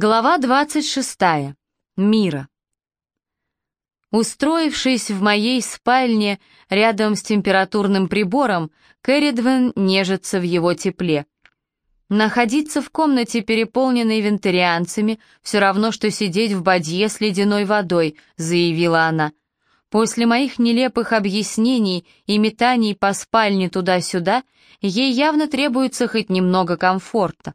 Глава 26. Мира. Устроившись в моей спальне рядом с температурным прибором, Кэрридвен нежится в его тепле. Находиться в комнате, переполненной вентарианцами, все равно, что сидеть в бадье с ледяной водой, заявила она. После моих нелепых объяснений и метаний по спальне туда-сюда, ей явно требуется хоть немного комфорта.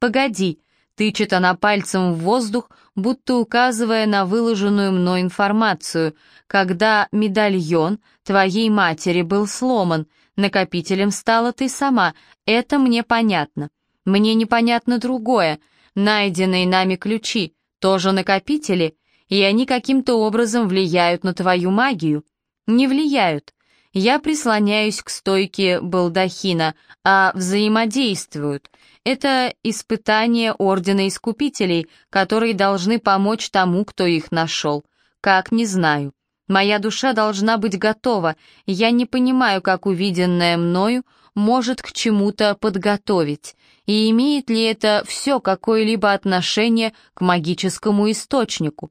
«Погоди», — тычет она пальцем в воздух, будто указывая на выложенную мной информацию, когда медальон твоей матери был сломан, накопителем стала ты сама, это мне понятно. Мне непонятно другое. Найденные нами ключи тоже накопители, и они каким-то образом влияют на твою магию. Не влияют. Я прислоняюсь к стойке балдахина, а взаимодействуют. Это испытание Ордена Искупителей, которые должны помочь тому, кто их нашел. Как, не знаю. Моя душа должна быть готова, я не понимаю, как увиденное мною может к чему-то подготовить, и имеет ли это все какое-либо отношение к магическому источнику.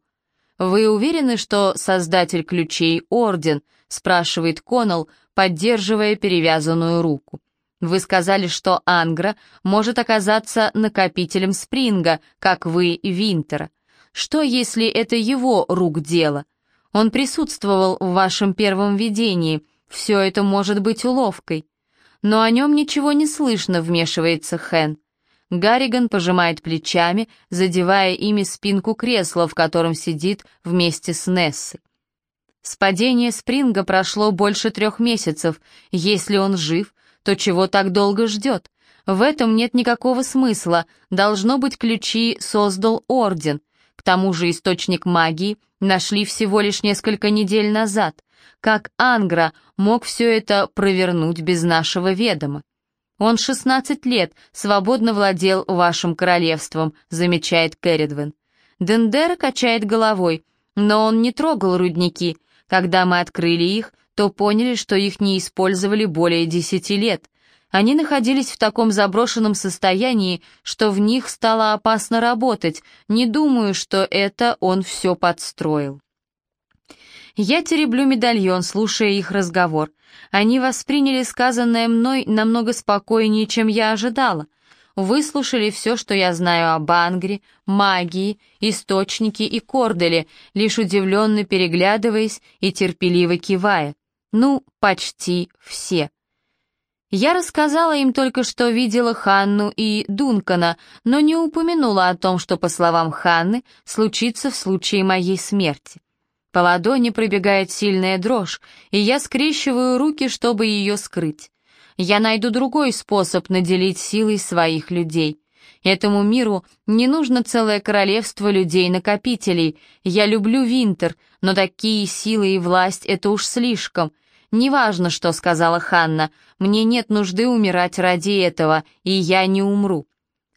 «Вы уверены, что создатель ключей — Орден?» — спрашивает Коннелл, поддерживая перевязанную руку. «Вы сказали, что Ангра может оказаться накопителем Спринга, как вы и Винтера. Что, если это его рук дело? Он присутствовал в вашем первом видении, все это может быть уловкой. Но о нем ничего не слышно, вмешивается Хэн. Гарриган пожимает плечами, задевая ими спинку кресла, в котором сидит вместе с Нессой. С падения Спринга прошло больше трех месяцев. Если он жив, то чего так долго ждет? В этом нет никакого смысла. Должно быть, ключи создал Орден. К тому же источник магии нашли всего лишь несколько недель назад. Как Ангра мог все это провернуть без нашего ведома? Он 16 лет свободно владел вашим королевством, замечает Кэрридвен. Дендера качает головой, но он не трогал рудники. Когда мы открыли их, то поняли, что их не использовали более десяти лет. Они находились в таком заброшенном состоянии, что в них стало опасно работать. Не думаю, что это он все подстроил. Я тереблю медальон, слушая их разговор. Они восприняли сказанное мной намного спокойнее, чем я ожидала. Выслушали все, что я знаю об Ангре, магии, источнике и Корделе, лишь удивленно переглядываясь и терпеливо кивая. Ну, почти все. Я рассказала им только, что видела Ханну и Дункана, но не упомянула о том, что, по словам Ханны, случится в случае моей смерти. По ладони пробегает сильная дрожь, и я скрещиваю руки, чтобы ее скрыть. Я найду другой способ наделить силой своих людей. Этому миру не нужно целое королевство людей-накопителей. Я люблю Винтер, но такие силы и власть — это уж слишком. Неважно, что сказала Ханна, мне нет нужды умирать ради этого, и я не умру.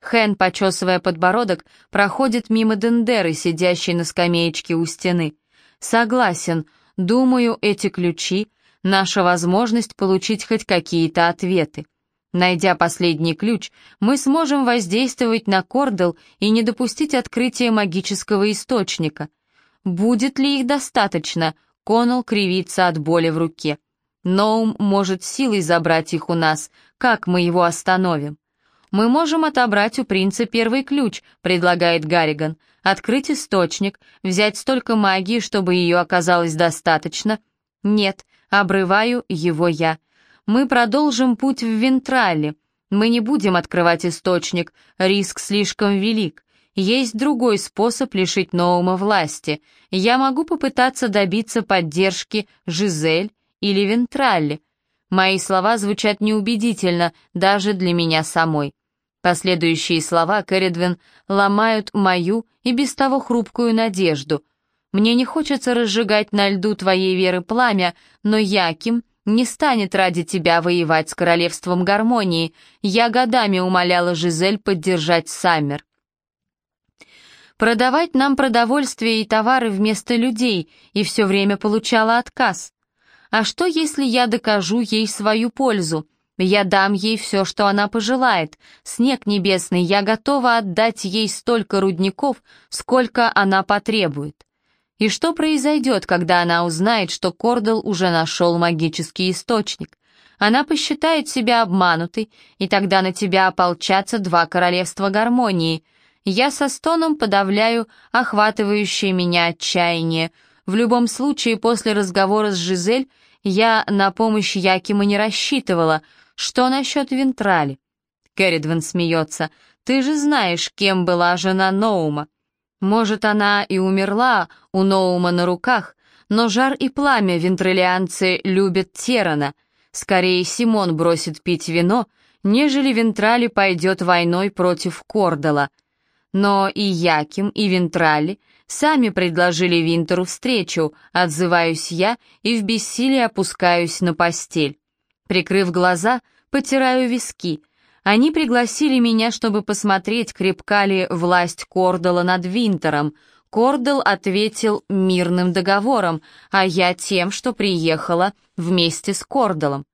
Хэн, почесывая подбородок, проходит мимо Дендеры, сидящей на скамеечке у стены. Согласен, думаю, эти ключи — наша возможность получить хоть какие-то ответы. Найдя последний ключ, мы сможем воздействовать на Кордел и не допустить открытия магического источника. Будет ли их достаточно? Коннелл кривится от боли в руке. Ноум может силой забрать их у нас. Как мы его остановим? «Мы можем отобрать у принца первый ключ», — предлагает Гарриган. «Открыть источник, взять столько магии, чтобы ее оказалось достаточно». «Нет», — обрываю его я. «Мы продолжим путь в Вентрале. Мы не будем открывать источник, риск слишком велик. Есть другой способ лишить Ноума власти. Я могу попытаться добиться поддержки Жизель или Вентралли. Мои слова звучат неубедительно даже для меня самой. Последующие слова Кэрридвин ломают мою и без того хрупкую надежду. Мне не хочется разжигать на льду твоей веры пламя, но Яким не станет ради тебя воевать с королевством гармонии. Я годами умоляла Жизель поддержать Саммер. Продавать нам продовольствие и товары вместо людей, и все время получала отказ. А что, если я докажу ей свою пользу? Я дам ей все, что она пожелает. Снег небесный, я готова отдать ей столько рудников, сколько она потребует. И что произойдет, когда она узнает, что Кордал уже нашел магический источник? Она посчитает себя обманутой, и тогда на тебя ополчатся два королевства гармонии. Я со стоном подавляю охватывающее меня отчаяние. В любом случае, после разговора с Жизель я на помощь Якима не рассчитывала. Что насчет Вентрали? Керридвен смеется. Ты же знаешь, кем была жена Ноума. Может, она и умерла у Ноума на руках, но жар и пламя вентралианцы любят Терана. Скорее Симон бросит пить вино, нежели Вентрали пойдет войной против Кордала. Но и Яким, и Вентрали сами предложили Винтеру встречу, отзываюсь я и в бессилии опускаюсь на постель. Прикрыв глаза, потираю виски — они пригласили меня, чтобы посмотреть, крепка ли власть Кордала над Винтером. Кордал ответил мирным договором, а я тем, что приехала вместе с Кордалом.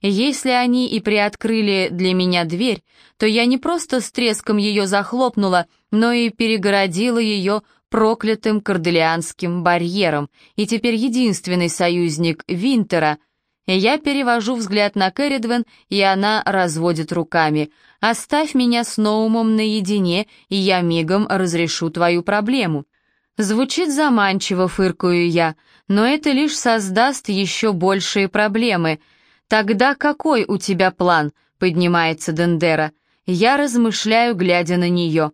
Если они и приоткрыли для меня дверь, то я не просто с треском ее захлопнула, но и перегородила ее проклятым корделианским барьером, и теперь единственный союзник Винтера я перевожу взгляд на Кэрридвен, и она разводит руками. «Оставь меня с Ноумом наедине, и я мигом разрешу твою проблему». Звучит заманчиво, фыркаю я, но это лишь создаст еще большие проблемы. «Тогда какой у тебя план?» — поднимается Дендера. Я размышляю, глядя на нее.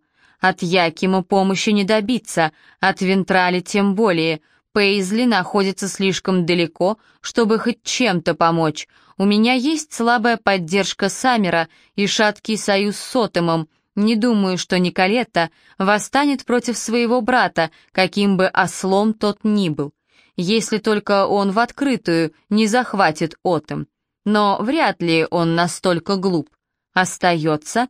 От Якима помощи не добиться, от Вентрали тем более — Пейзли находится слишком далеко, чтобы хоть чем-то помочь. У меня есть слабая поддержка Саммера и шаткий союз с Сотемом. Не думаю, что Николетта восстанет против своего брата, каким бы ослом тот ни был. Если только он в открытую не захватит Отом. Но вряд ли он настолько глуп. Остается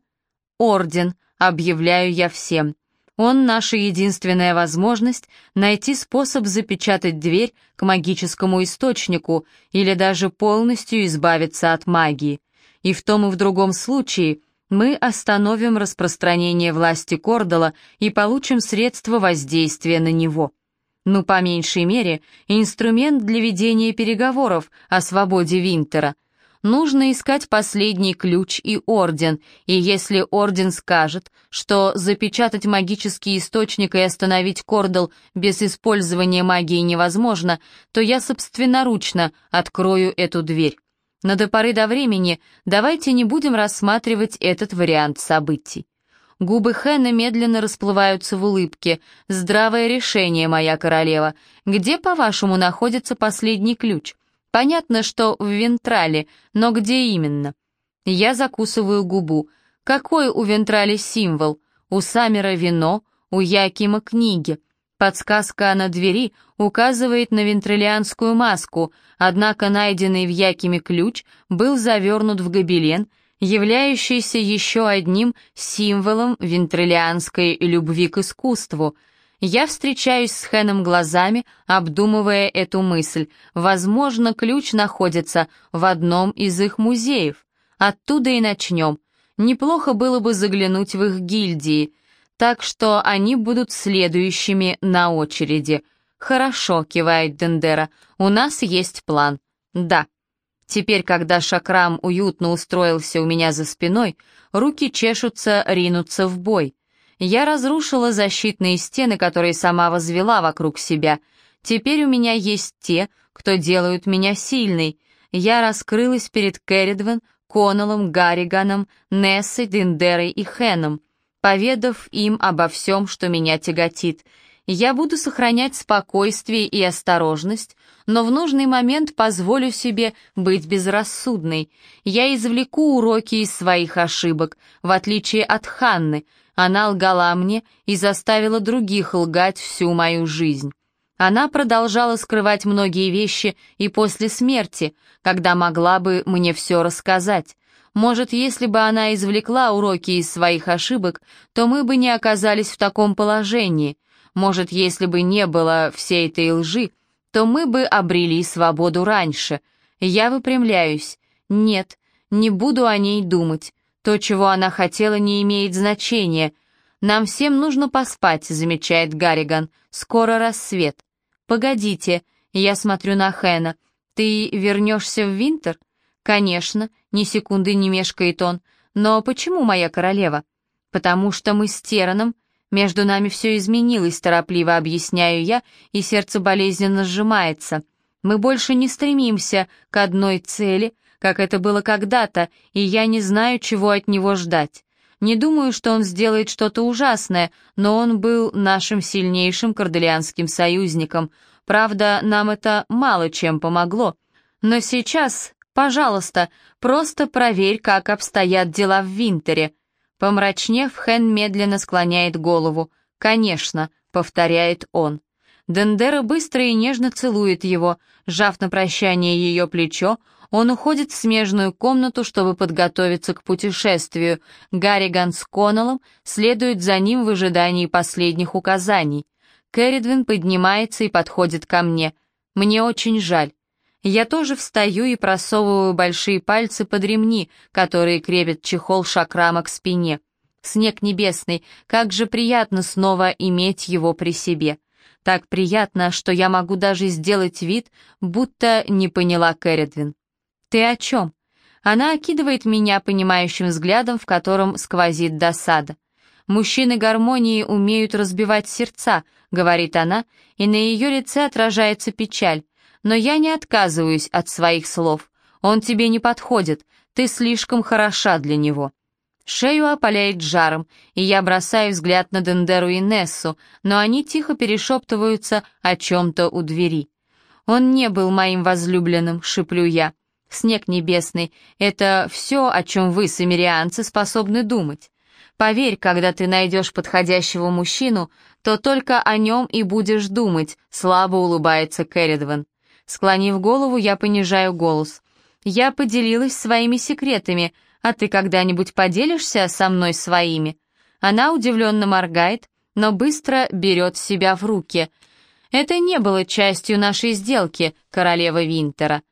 Орден, объявляю я всем. Он — наша единственная возможность найти способ запечатать дверь к магическому источнику или даже полностью избавиться от магии. И в том и в другом случае мы остановим распространение власти Кордала и получим средства воздействия на него. Ну, по меньшей мере, инструмент для ведения переговоров о свободе Винтера — Нужно искать последний ключ и орден, и если орден скажет, что запечатать магический источник и остановить Кордал без использования магии невозможно, то я собственноручно открою эту дверь. Но до поры до времени давайте не будем рассматривать этот вариант событий. Губы Хэна медленно расплываются в улыбке. «Здравое решение, моя королева. Где, по-вашему, находится последний ключ?» Понятно, что в Вентрале, но где именно? Я закусываю губу. Какой у Вентрали символ? У Самера вино, у Якима книги. Подсказка на двери указывает на вентралианскую маску, однако найденный в Якиме ключ был завернут в гобелен, являющийся еще одним символом вентралианской любви к искусству — я встречаюсь с Хэном глазами, обдумывая эту мысль. Возможно, ключ находится в одном из их музеев. Оттуда и начнем. Неплохо было бы заглянуть в их гильдии, так что они будут следующими на очереди. «Хорошо», — кивает Дендера, — «у нас есть план». «Да». Теперь, когда Шакрам уютно устроился у меня за спиной, руки чешутся ринуться в бой. Я разрушила защитные стены, которые сама возвела вокруг себя. Теперь у меня есть те, кто делают меня сильной. Я раскрылась перед Керридвен, Коннеллом, Гарриганом, Нессой, Диндерой и Хэном, поведав им обо всем, что меня тяготит. Я буду сохранять спокойствие и осторожность, но в нужный момент позволю себе быть безрассудной. Я извлеку уроки из своих ошибок, в отличие от Ханны, она лгала мне и заставила других лгать всю мою жизнь. Она продолжала скрывать многие вещи и после смерти, когда могла бы мне все рассказать. Может, если бы она извлекла уроки из своих ошибок, то мы бы не оказались в таком положении. Может, если бы не было всей этой лжи, то мы бы обрели свободу раньше. Я выпрямляюсь. Нет, Не буду о ней думать. То, чего она хотела, не имеет значения. Нам всем нужно поспать, замечает Гарриган. Скоро рассвет. Погодите, я смотрю на Хэна. Ты вернешься в Винтер? Конечно, ни секунды не мешкает он. Но почему моя королева? Потому что мы с Тераном между нами все изменилось, торопливо объясняю я, и сердце болезненно сжимается. Мы больше не стремимся к одной цели, как это было когда-то, и я не знаю, чего от него ждать. Не думаю, что он сделает что-то ужасное, но он был нашим сильнейшим корделианским союзником. Правда, нам это мало чем помогло. Но сейчас, пожалуйста, просто проверь, как обстоят дела в Винтере. Помрачнев, Хэн медленно склоняет голову. «Конечно», — повторяет он. Дендера быстро и нежно целует его, сжав на прощание ее плечо, он уходит в смежную комнату, чтобы подготовиться к путешествию. Гарриган с Коннеллом следуют за ним в ожидании последних указаний. Кэрридвин поднимается и подходит ко мне. Мне очень жаль. Я тоже встаю и просовываю большие пальцы под ремни, которые крепят чехол шакрама к спине. Снег небесный, как же приятно снова иметь его при себе. Так приятно, что я могу даже сделать вид, будто не поняла Кэрридвин. «Ты о чем?» Она окидывает меня понимающим взглядом, в котором сквозит досада. «Мужчины гармонии умеют разбивать сердца», — говорит она, и на ее лице отражается печаль. Но я не отказываюсь от своих слов. Он тебе не подходит, ты слишком хороша для него. Шею опаляет жаром, и я бросаю взгляд на Дендеру и Нессу, но они тихо перешептываются о чем-то у двери. «Он не был моим возлюбленным», — шиплю я. «Снег небесный — это все, о чем вы, самирианцы, способны думать. Поверь, когда ты найдешь подходящего мужчину, то только о нем и будешь думать», — слабо улыбается Кэрридван. Склонив голову, я понижаю голос. «Я поделилась своими секретами, а ты когда-нибудь поделишься со мной своими?» Она удивленно моргает, но быстро берет себя в руки. «Это не было частью нашей сделки, королева Винтера».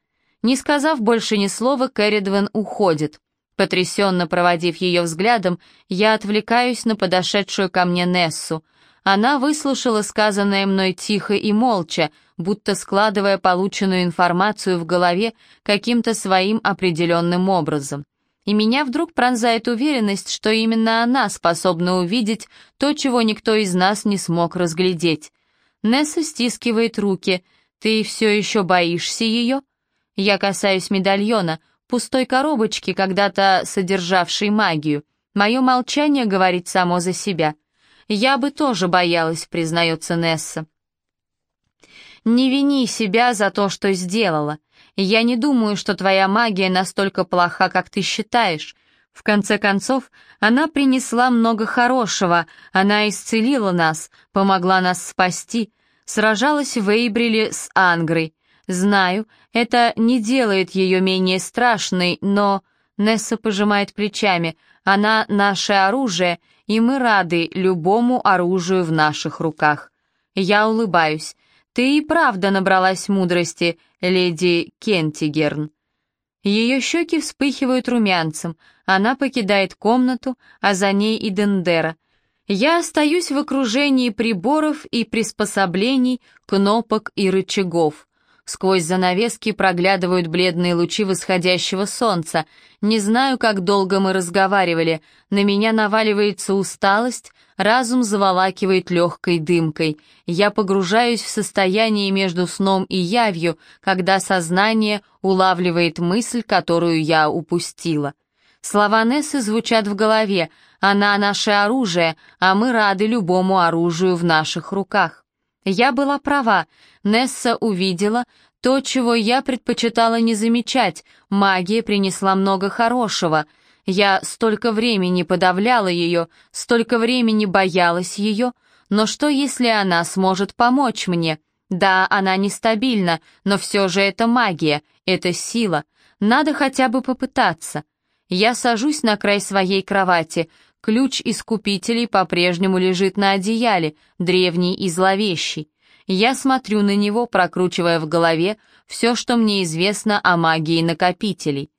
Не сказав больше ни слова, Кэрридвен уходит. Потрясенно проводив ее взглядом, я отвлекаюсь на подошедшую ко мне Нессу. Она выслушала сказанное мной тихо и молча, будто складывая полученную информацию в голове каким-то своим определенным образом. И меня вдруг пронзает уверенность, что именно она способна увидеть то, чего никто из нас не смог разглядеть. Несса стискивает руки. «Ты все еще боишься ее?» Я касаюсь медальона, пустой коробочки, когда-то содержавшей магию. Мое молчание говорит само за себя. «Я бы тоже боялась», — признается Несса. «Не вини себя за то, что сделала. Я не думаю, что твоя магия настолько плоха, как ты считаешь. В конце концов, она принесла много хорошего, она исцелила нас, помогла нас спасти, сражалась в Эйбриле с Ангрой. Знаю, это не делает ее менее страшной, но...» Несса пожимает плечами. «Она наше оружие, и мы рады любому оружию в наших руках. Я улыбаюсь. Ты и правда набралась мудрости, леди Кентигерн. Ее щеки вспыхивают румянцем, она покидает комнату, а за ней и Дендера. Я остаюсь в окружении приборов и приспособлений, кнопок и рычагов. Сквозь занавески проглядывают бледные лучи восходящего солнца. Не знаю, как долго мы разговаривали. На меня наваливается усталость, разум заволакивает легкой дымкой. Я погружаюсь в состояние между сном и явью, когда сознание улавливает мысль, которую я упустила. Слова Нессы звучат в голове. Она наше оружие, а мы рады любому оружию в наших руках. Я была права, Несса увидела то, чего я предпочитала не замечать, магия принесла много хорошего. Я столько времени подавляла ее, столько времени боялась ее, но что, если она сможет помочь мне? Да, она нестабильна, но все же это магия, это сила. Надо хотя бы попытаться. Я сажусь на край своей кровати, Ключ искупителей по-прежнему лежит на одеяле, древний и зловещий. Я смотрю на него, прокручивая в голове все, что мне известно о магии накопителей.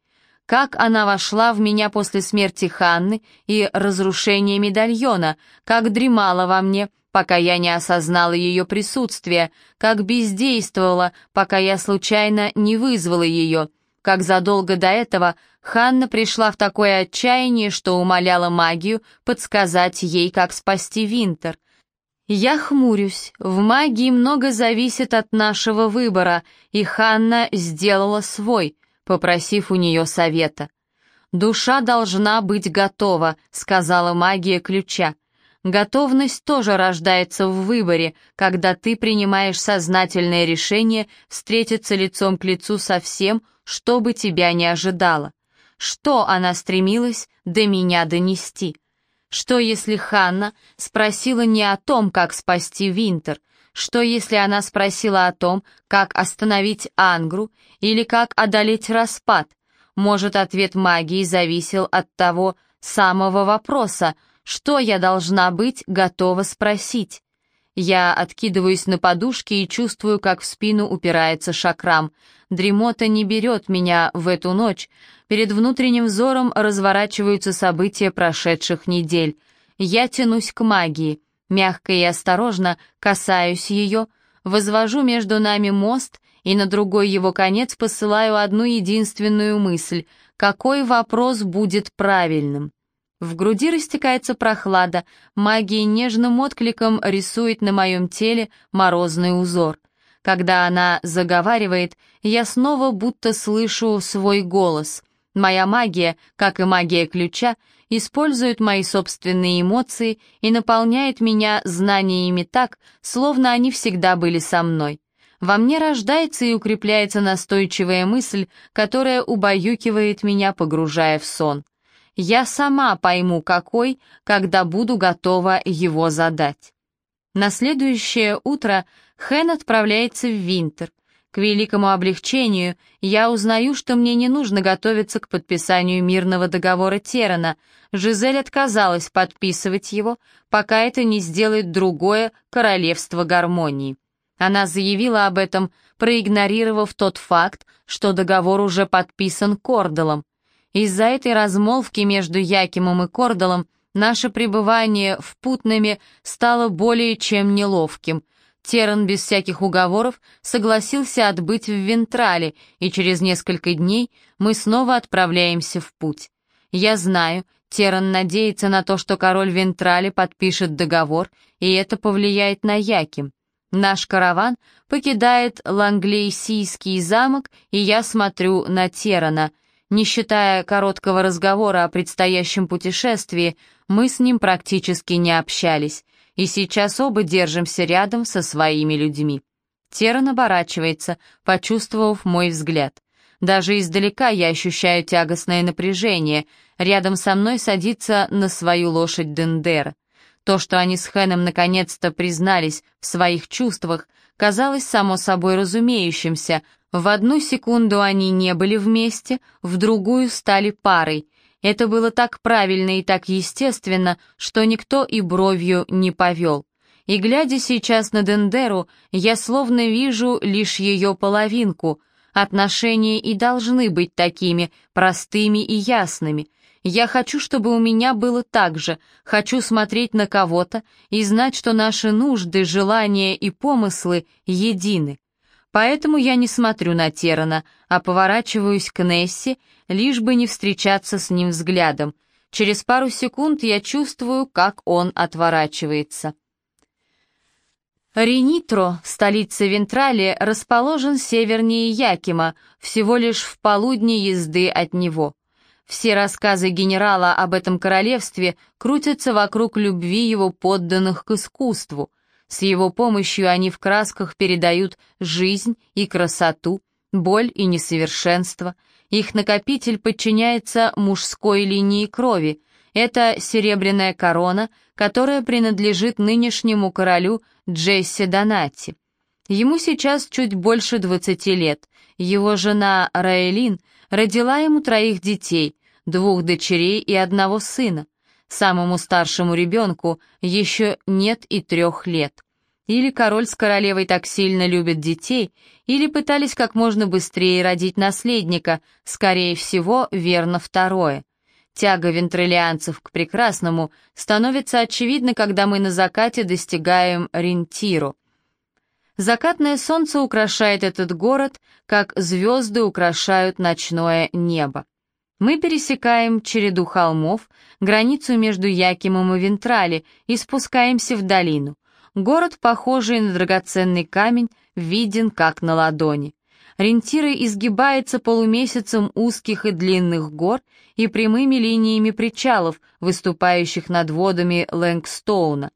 как она вошла в меня после смерти Ханны и разрушения медальона, как дремала во мне, пока я не осознала ее присутствие, как бездействовала, пока я случайно не вызвала ее, как задолго до этого Ханна пришла в такое отчаяние, что умоляла магию подсказать ей, как спасти Винтер. Я хмурюсь, в магии много зависит от нашего выбора, и Ханна сделала свой, попросив у нее совета. «Душа должна быть готова», — сказала магия ключа. Готовность тоже рождается в выборе, когда ты принимаешь сознательное решение встретиться лицом к лицу со всем, что бы тебя не ожидало. Что она стремилась до меня донести? Что если Ханна спросила не о том, как спасти Винтер, что если она спросила о том, как остановить Ангру или как одолеть распад? Может, ответ магии зависел от того самого вопроса, что я должна быть готова спросить. Я откидываюсь на подушке и чувствую, как в спину упирается шакрам. Дремота не берет меня в эту ночь. Перед внутренним взором разворачиваются события прошедших недель. Я тянусь к магии. Мягко и осторожно касаюсь ее, возвожу между нами мост и на другой его конец посылаю одну единственную мысль — какой вопрос будет правильным? В груди растекается прохлада, магия нежным откликом рисует на моем теле морозный узор. Когда она заговаривает, я снова будто слышу свой голос. Моя магия, как и магия ключа, использует мои собственные эмоции и наполняет меня знаниями так, словно они всегда были со мной. Во мне рождается и укрепляется настойчивая мысль, которая убаюкивает меня, погружая в сон. Я сама пойму, какой, когда буду готова его задать. На следующее утро Хэн отправляется в Винтер. К великому облегчению я узнаю, что мне не нужно готовиться к подписанию мирного договора Терана. Жизель отказалась подписывать его, пока это не сделает другое королевство гармонии. Она заявила об этом, проигнорировав тот факт, что договор уже подписан Кордалом. Из-за этой размолвки между Якимом и Кордалом наше пребывание в Путнаме стало более чем неловким. Теран без всяких уговоров согласился отбыть в Вентрале, и через несколько дней мы снова отправляемся в путь. Я знаю, Теран надеется на то, что король Вентрали подпишет договор, и это повлияет на Яким. Наш караван покидает Ланглейсийский замок, и я смотрю на Терана — не считая короткого разговора о предстоящем путешествии, мы с ним практически не общались, и сейчас оба держимся рядом со своими людьми. Теран оборачивается, почувствовав мой взгляд. Даже издалека я ощущаю тягостное напряжение. Рядом со мной садится на свою лошадь Дендер. То, что они с Хэном наконец-то признались в своих чувствах, казалось само собой разумеющимся — в одну секунду они не были вместе, в другую стали парой. Это было так правильно и так естественно, что никто и бровью не повел. И глядя сейчас на Дендеру, я словно вижу лишь ее половинку. Отношения и должны быть такими, простыми и ясными. Я хочу, чтобы у меня было так же, хочу смотреть на кого-то и знать, что наши нужды, желания и помыслы едины. Поэтому я не смотрю на Терана, а поворачиваюсь к Несси, лишь бы не встречаться с ним взглядом. Через пару секунд я чувствую, как он отворачивается. Ренитро, столица Вентрали, расположен севернее Якима, всего лишь в полудне езды от него. Все рассказы генерала об этом королевстве крутятся вокруг любви его подданных к искусству — с его помощью они в красках передают жизнь и красоту, боль и несовершенство. Их накопитель подчиняется мужской линии крови. Это серебряная корона, которая принадлежит нынешнему королю Джесси Донати. Ему сейчас чуть больше 20 лет. Его жена Раэлин родила ему троих детей, двух дочерей и одного сына. Самому старшему ребенку еще нет и трех лет. или король с королевой так сильно любят детей, или пытались как можно быстрее родить наследника, скорее всего, верно второе. Тяга вентрилианцев к прекрасному становится очевидна, когда мы на закате достигаем Рентиру. Закатное солнце украшает этот город, как звезды украшают ночное небо. Мы пересекаем череду холмов, границу между Якимом и Вентрали и спускаемся в долину. Город, похожий на драгоценный камень, виден как на ладони. Рентиры изгибается полумесяцем узких и длинных гор и прямыми линиями причалов, выступающих над водами Лэнгстоуна.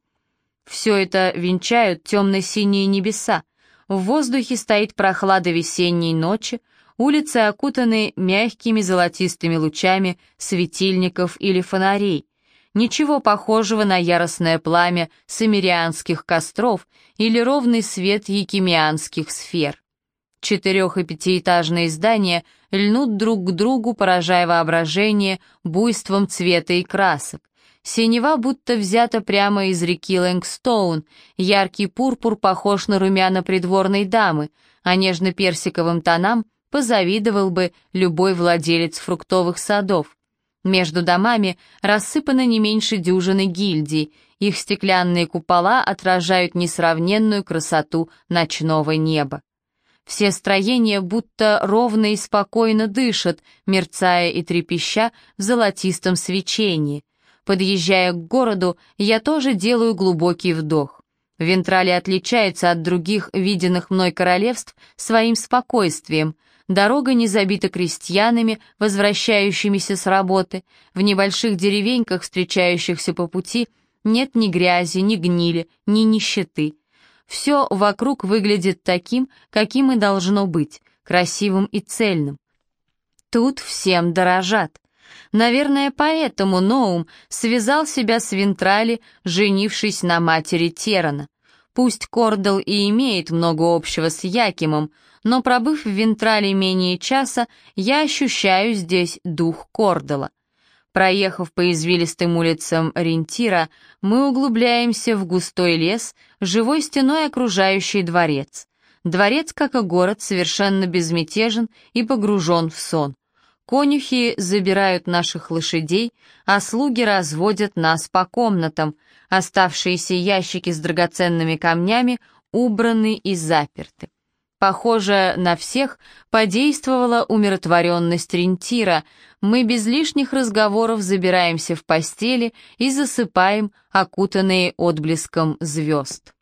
Все это венчают темно-синие небеса. В воздухе стоит прохлада весенней ночи, улицы окутаны мягкими золотистыми лучами светильников или фонарей. Ничего похожего на яростное пламя самирианских костров или ровный свет якимианских сфер. Четырех- и пятиэтажные здания льнут друг к другу, поражая воображение буйством цвета и красок. Синева будто взята прямо из реки Лэнгстоун, яркий пурпур похож на румяна придворной дамы, а нежно-персиковым тонам позавидовал бы любой владелец фруктовых садов. Между домами рассыпано не меньше дюжины гильдий, их стеклянные купола отражают несравненную красоту ночного неба. Все строения будто ровно и спокойно дышат, мерцая и трепеща в золотистом свечении. Подъезжая к городу, я тоже делаю глубокий вдох. Вентрали отличается от других виденных мной королевств своим спокойствием. Дорога не забита крестьянами, возвращающимися с работы. В небольших деревеньках, встречающихся по пути, нет ни грязи, ни гнили, ни нищеты. Все вокруг выглядит таким, каким и должно быть, красивым и цельным. Тут всем дорожат. Наверное, поэтому Ноум связал себя с Вентрали, женившись на матери Терана. Пусть Кордал и имеет много общего с Якимом, но пробыв в Вентрале менее часа, я ощущаю здесь дух Кордала. Проехав по извилистым улицам Рентира, мы углубляемся в густой лес, живой стеной окружающий дворец. Дворец, как и город, совершенно безмятежен и погружен в сон. Конюхи забирают наших лошадей, а слуги разводят нас по комнатам. Оставшиеся ящики с драгоценными камнями убраны и заперты. Похоже, на всех подействовала умиротворенность Рентира. Мы без лишних разговоров забираемся в постели и засыпаем, окутанные отблеском звезд.